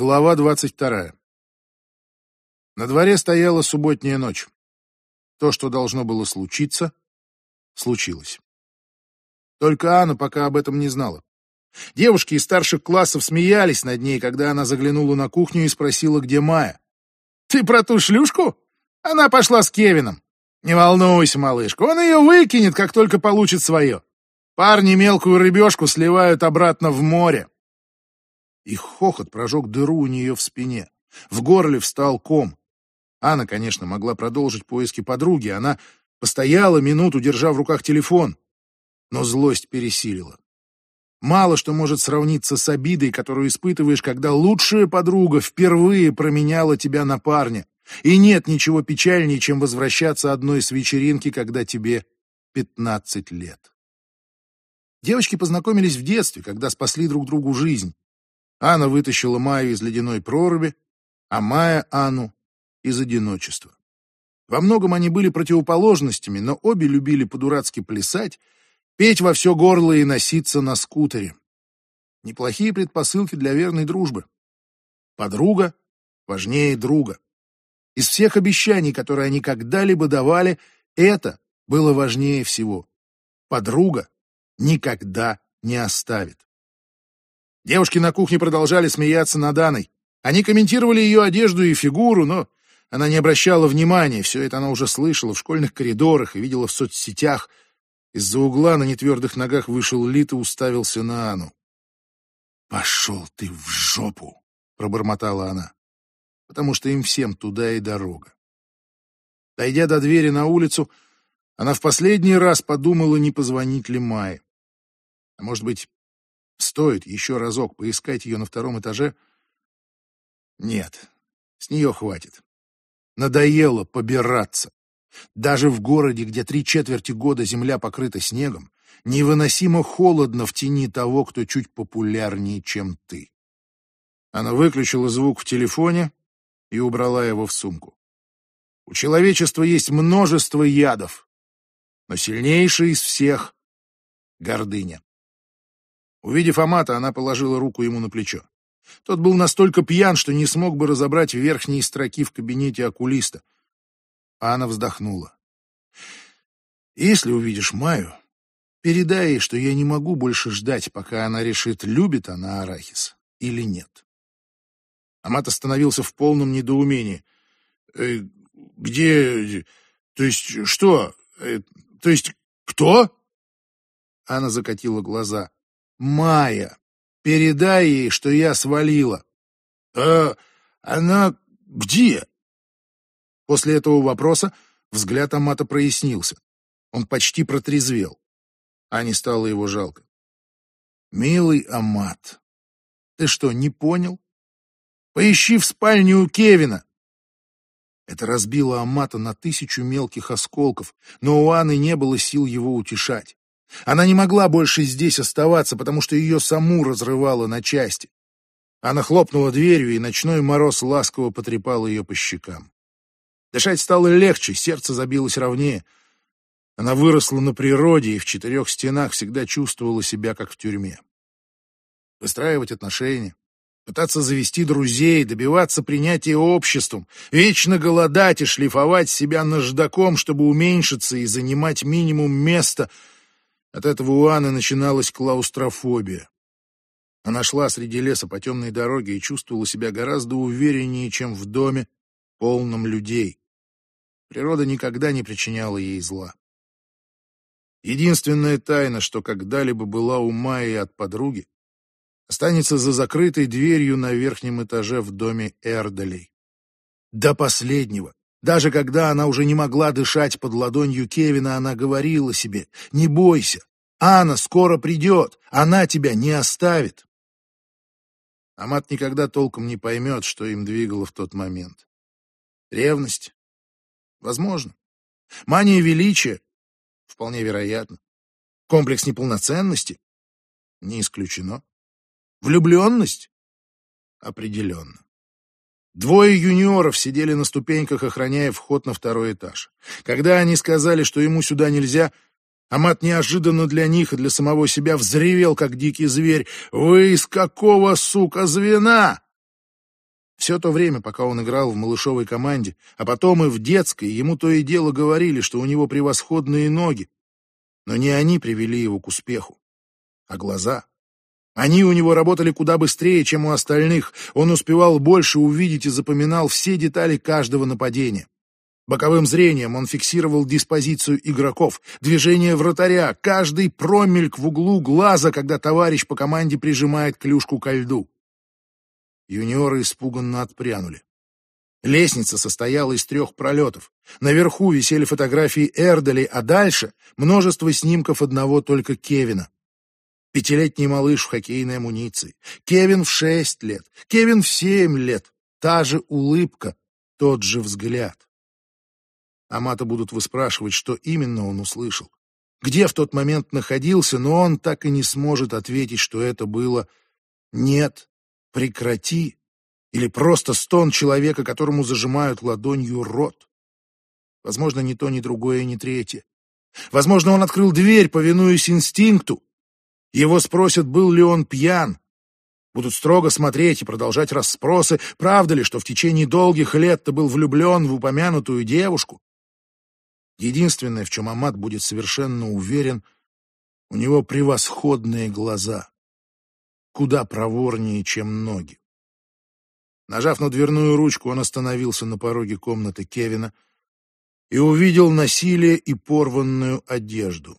Глава двадцать вторая. На дворе стояла субботняя ночь. То, что должно было случиться, случилось. Только Анна пока об этом не знала. Девушки из старших классов смеялись над ней, когда она заглянула на кухню и спросила, где Майя. «Ты про ту шлюшку? Она пошла с Кевином. Не волнуйся, малышка, он ее выкинет, как только получит свое. Парни мелкую рыбешку сливают обратно в море. Их хохот прожег дыру у нее в спине. В горле встал ком. Анна, конечно, могла продолжить поиски подруги. Она постояла минуту, держа в руках телефон. Но злость пересилила. Мало что может сравниться с обидой, которую испытываешь, когда лучшая подруга впервые променяла тебя на парня. И нет ничего печальнее, чем возвращаться одной с вечеринки, когда тебе пятнадцать лет. Девочки познакомились в детстве, когда спасли друг другу жизнь. Анна вытащила Майю из ледяной проруби, а Майя — Анну из одиночества. Во многом они были противоположностями, но обе любили по-дурацки плясать, петь во все горло и носиться на скутере. Неплохие предпосылки для верной дружбы. Подруга важнее друга. Из всех обещаний, которые они когда-либо давали, это было важнее всего. Подруга никогда не оставит. Девушки на кухне продолжали смеяться над Анной. Они комментировали ее одежду и фигуру, но она не обращала внимания. Все это она уже слышала в школьных коридорах и видела в соцсетях. Из-за угла на нетвердых ногах вышел Лит и уставился на Анну. «Пошел ты в жопу!» — пробормотала она. «Потому что им всем туда и дорога». Дойдя до двери на улицу, она в последний раз подумала, не позвонить ли Майе. А может быть, Стоит еще разок поискать ее на втором этаже? Нет, с нее хватит. Надоело побираться. Даже в городе, где три четверти года земля покрыта снегом, невыносимо холодно в тени того, кто чуть популярнее, чем ты. Она выключила звук в телефоне и убрала его в сумку. У человечества есть множество ядов, но сильнейший из всех — гордыня. Увидев Амата, она положила руку ему на плечо. Тот был настолько пьян, что не смог бы разобрать верхние строки в кабинете окулиста. А она вздохнула. «Если увидишь Маю, передай ей, что я не могу больше ждать, пока она решит, любит она арахис или нет». Амат остановился в полном недоумении. «Э, «Где... То есть что? Э, то есть кто?» Она закатила глаза. Майя. Передай ей, что я свалила. А она где? После этого вопроса взгляд Амата прояснился. Он почти протрезвел. Ане стало его жалко. «Милый Амат, ты что, не понял? Поищи в спальне у Кевина!» Это разбило Амата на тысячу мелких осколков, но у Анны не было сил его утешать. Она не могла больше здесь оставаться, потому что ее саму разрывало на части. Она хлопнула дверью, и ночной мороз ласково потрепал ее по щекам. Дышать стало легче, сердце забилось ровнее. Она выросла на природе и в четырех стенах всегда чувствовала себя, как в тюрьме. Выстраивать отношения, пытаться завести друзей, добиваться принятия обществом, вечно голодать и шлифовать себя наждаком, чтобы уменьшиться и занимать минимум места — от этого у Анны начиналась клаустрофобия. Она шла среди леса по темной дороге и чувствовала себя гораздо увереннее, чем в доме, полном людей. Природа никогда не причиняла ей зла. Единственная тайна, что когда-либо была у Майи от подруги, останется за закрытой дверью на верхнем этаже в доме Эрдалей. До последнего, даже когда она уже не могла дышать под ладонью Кевина, она говорила себе «Не бойся, Анна скоро придет, она тебя не оставит». Амат никогда толком не поймет, что им двигало в тот момент. Ревность? Возможно. Мания величия? Вполне вероятно. Комплекс неполноценности? Не исключено. Влюбленность? Определенно. Двое юниоров сидели на ступеньках, охраняя вход на второй этаж. Когда они сказали, что ему сюда нельзя, Амат неожиданно для них и для самого себя взревел, как дикий зверь. «Вы из какого, сука, звена?» Все то время, пока он играл в малышовой команде, а потом и в детской, ему то и дело говорили, что у него превосходные ноги. Но не они привели его к успеху, а глаза. Они у него работали куда быстрее, чем у остальных. Он успевал больше увидеть и запоминал все детали каждого нападения. Боковым зрением он фиксировал диспозицию игроков, движение вратаря, каждый промельк в углу глаза, когда товарищ по команде прижимает клюшку ко льду. Юниоры испуганно отпрянули. Лестница состояла из трех пролетов. Наверху висели фотографии Эрдали, а дальше множество снимков одного только Кевина. Пятилетний малыш в хоккейной амуниции. Кевин в шесть лет. Кевин в семь лет. Та же улыбка, тот же взгляд. Амата будут выспрашивать, что именно он услышал. Где в тот момент находился, но он так и не сможет ответить, что это было «нет» прекрати, или просто стон человека, которому зажимают ладонью рот. Возможно, ни то, ни другое, ни третье. Возможно, он открыл дверь, повинуясь инстинкту. Его спросят, был ли он пьян. Будут строго смотреть и продолжать расспросы, правда ли, что в течение долгих лет ты был влюблен в упомянутую девушку. Единственное, в чем Амат будет совершенно уверен, у него превосходные глаза куда проворнее, чем ноги. Нажав на дверную ручку, он остановился на пороге комнаты Кевина и увидел насилие и порванную одежду.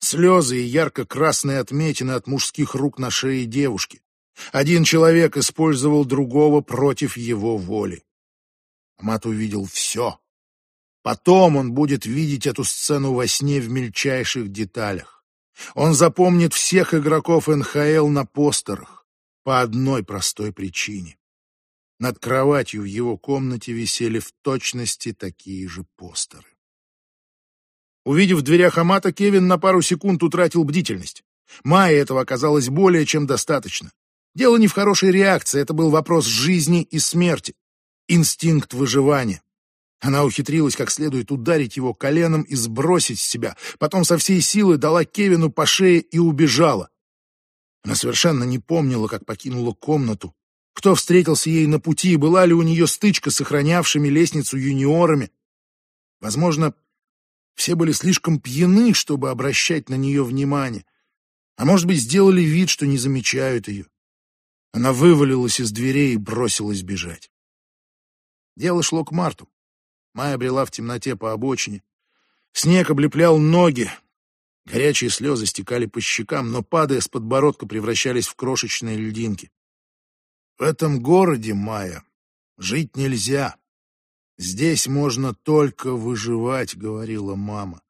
Слезы и ярко-красные отметины от мужских рук на шее девушки. Один человек использовал другого против его воли. Амат увидел все. Потом он будет видеть эту сцену во сне в мельчайших деталях. Он запомнит всех игроков НХЛ на постерах по одной простой причине. Над кроватью в его комнате висели в точности такие же постеры. Увидев в дверях Амата, Кевин на пару секунд утратил бдительность. Майе этого оказалось более чем достаточно. Дело не в хорошей реакции, это был вопрос жизни и смерти. Инстинкт выживания. Она ухитрилась как следует ударить его коленом и сбросить с себя, потом со всей силы дала Кевину по шее и убежала. Она совершенно не помнила, как покинула комнату, кто встретился ей на пути, была ли у нее стычка с охранявшими лестницу юниорами. Возможно, все были слишком пьяны, чтобы обращать на нее внимание, а может быть, сделали вид, что не замечают ее. Она вывалилась из дверей и бросилась бежать. Дело шло к марту. Майя брела в темноте по обочине. Снег облеплял ноги. Горячие слезы стекали по щекам, но, падая с подбородка, превращались в крошечные льдинки. В этом городе, Майя, жить нельзя. Здесь можно только выживать, говорила мама.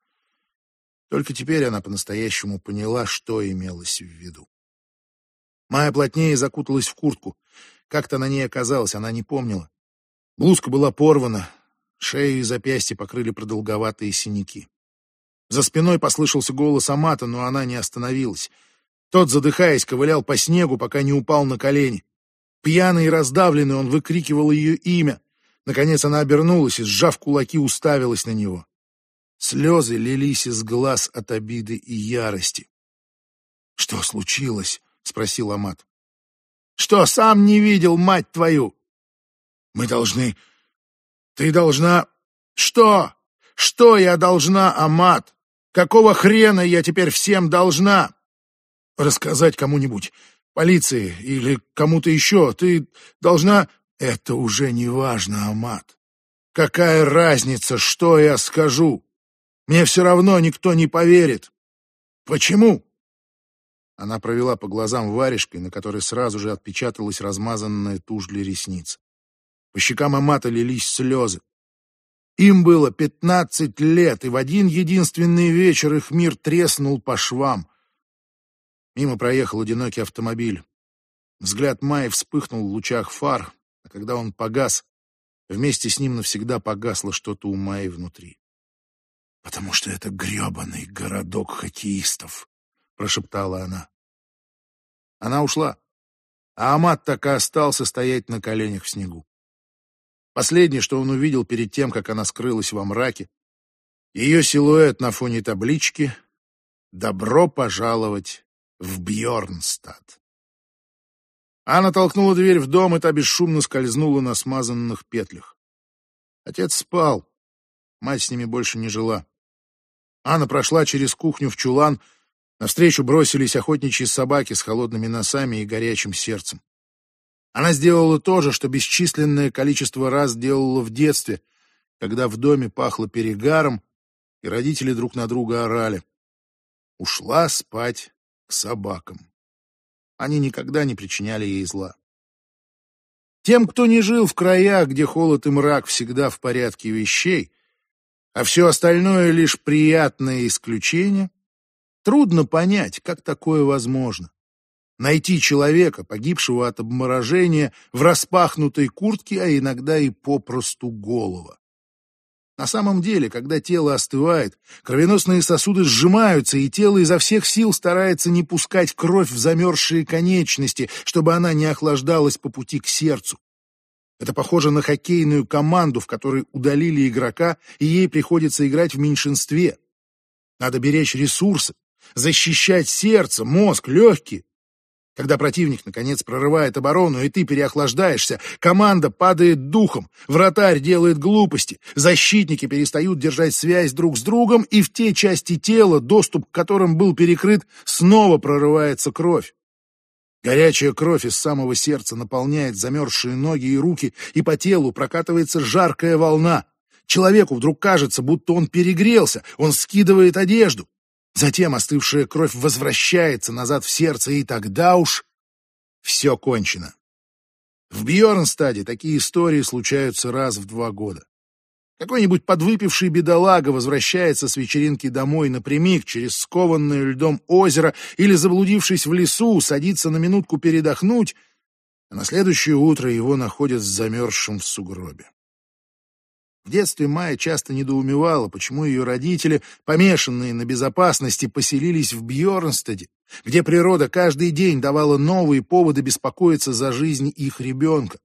Только теперь она по-настоящему поняла, что имелось в виду. Майя плотнее закуталась в куртку. Как-то на ней оказалось, она не помнила. Блузка была порвана, Шею и запястье покрыли продолговатые синяки. За спиной послышался голос Амата, но она не остановилась. Тот, задыхаясь, ковылял по снегу, пока не упал на колени. Пьяный и раздавленный он выкрикивал ее имя. Наконец она обернулась и, сжав кулаки, уставилась на него. Слезы лились из глаз от обиды и ярости. — Что случилось? — спросил Амат. — Что, сам не видел, мать твою? — Мы должны ты должна... Что? Что я должна, Амат? Какого хрена я теперь всем должна? Рассказать кому-нибудь, полиции или кому-то еще. Ты должна... Это уже не важно, Амат. Какая разница, что я скажу? Мне все равно никто не поверит. Почему? Она провела по глазам варежкой, на которой сразу же отпечаталась размазанная тушь для ресниц. По щекам Амата лились слезы. Им было пятнадцать лет, и в один единственный вечер их мир треснул по швам. Мимо проехал одинокий автомобиль. Взгляд Майи вспыхнул в лучах фар, а когда он погас, вместе с ним навсегда погасло что-то у Майи внутри. «Потому что это гребаный городок хоккеистов», — прошептала она. Она ушла, а Амат так и остался стоять на коленях в снегу. Последнее, что он увидел перед тем, как она скрылась во мраке, ее силуэт на фоне таблички «Добро пожаловать в Бьорнстад». Анна толкнула дверь в дом, и та бесшумно скользнула на смазанных петлях. Отец спал. Мать с ними больше не жила. Анна прошла через кухню в чулан. Навстречу бросились охотничьи собаки с холодными носами и горячим сердцем. Она сделала то же, что бесчисленное количество раз делала в детстве, когда в доме пахло перегаром, и родители друг на друга орали. Ушла спать к собакам. Они никогда не причиняли ей зла. Тем, кто не жил в краях, где холод и мрак всегда в порядке вещей, а все остальное лишь приятное исключение, трудно понять, как такое возможно. Найти человека, погибшего от обморожения, в распахнутой куртке, а иногда и попросту голова. На самом деле, когда тело остывает, кровеносные сосуды сжимаются, и тело изо всех сил старается не пускать кровь в замерзшие конечности, чтобы она не охлаждалась по пути к сердцу. Это похоже на хоккейную команду, в которой удалили игрока, и ей приходится играть в меньшинстве. Надо беречь ресурсы, защищать сердце, мозг, легкие. Когда противник, наконец, прорывает оборону, и ты переохлаждаешься, команда падает духом, вратарь делает глупости, защитники перестают держать связь друг с другом, и в те части тела, доступ к которым был перекрыт, снова прорывается кровь. Горячая кровь из самого сердца наполняет замерзшие ноги и руки, и по телу прокатывается жаркая волна. Человеку вдруг кажется, будто он перегрелся, он скидывает одежду. Затем остывшая кровь возвращается назад в сердце, и тогда уж все кончено. В Бьернстаде такие истории случаются раз в два года. Какой-нибудь подвыпивший бедолага возвращается с вечеринки домой напрямик через скованное льдом озеро или, заблудившись в лесу, садится на минутку передохнуть, а на следующее утро его находят замерзшим в сугробе. В детстве Майя часто недоумевала, почему ее родители, помешанные на безопасности, поселились в Бьорнстеде, где природа каждый день давала новые поводы беспокоиться за жизнь их ребенка.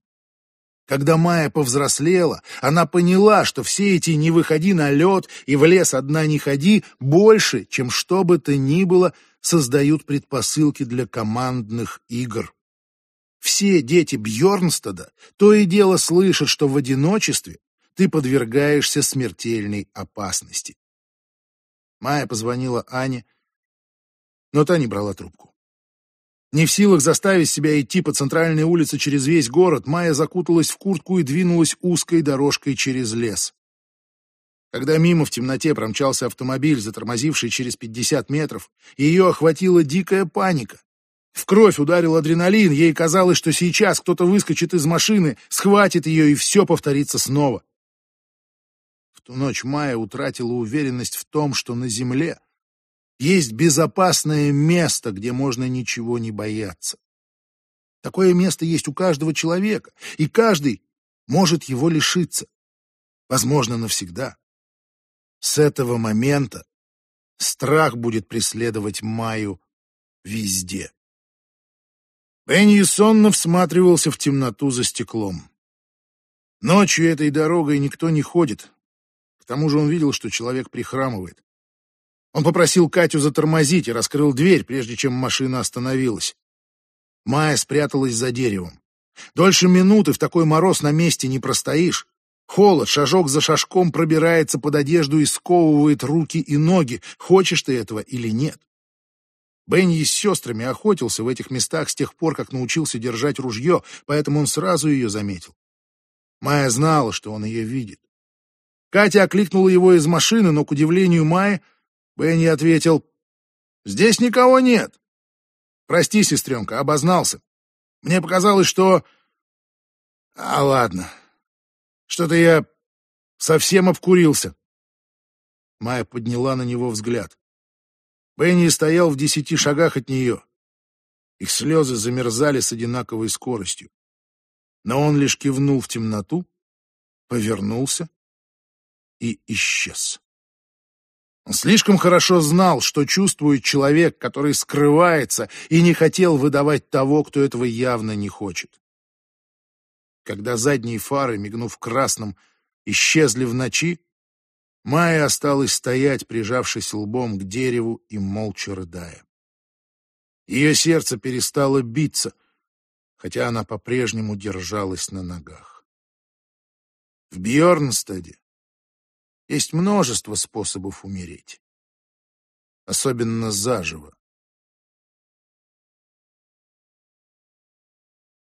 Когда Майя повзрослела, она поняла, что все эти «не выходи на лед» и «в лес одна не ходи» больше, чем что бы то ни было, создают предпосылки для командных игр. Все дети Бьорнстада то и дело слышат, что в одиночестве ты подвергаешься смертельной опасности. Майя позвонила Ане, но та не брала трубку. Не в силах заставить себя идти по центральной улице через весь город, Майя закуталась в куртку и двинулась узкой дорожкой через лес. Когда мимо в темноте промчался автомобиль, затормозивший через 50 метров, ее охватила дикая паника. В кровь ударил адреналин, ей казалось, что сейчас кто-то выскочит из машины, схватит ее, и все повторится снова ту ночь Майя утратила уверенность в том, что на Земле есть безопасное место, где можно ничего не бояться. Такое место есть у каждого человека, и каждый может его лишиться. Возможно, навсегда. С этого момента страх будет преследовать Майю везде. Бенни сонно всматривался в темноту за стеклом. Ночью этой дорогой никто не ходит, к тому же он видел, что человек прихрамывает. Он попросил Катю затормозить и раскрыл дверь, прежде чем машина остановилась. Майя спряталась за деревом. Дольше минуты в такой мороз на месте не простоишь. Холод шажок за шажком пробирается под одежду и сковывает руки и ноги, хочешь ты этого или нет. Бенни с сестрами охотился в этих местах с тех пор, как научился держать ружье, поэтому он сразу ее заметил. Майя знала, что он ее видит. Катя окликнула его из машины, но, к удивлению Майи, Бенни ответил, «Здесь никого нет». «Прости, сестренка, обознался. Мне показалось, что...» «А, ладно. Что-то я совсем обкурился». Майя подняла на него взгляд. Бенни стоял в десяти шагах от нее. Их слезы замерзали с одинаковой скоростью. Но он лишь кивнул в темноту, повернулся и исчез. Слишком хорошо знал, что чувствует человек, который скрывается и не хотел выдавать того, кто этого явно не хочет. Когда задние фары, мигнув красным, исчезли в ночи, Майя осталась стоять, прижавшись лбом к дереву и молча рыдая. Ее сердце перестало биться, хотя она по-прежнему держалась на ногах. В Бьорнстеде есть множество способов умереть, особенно заживо.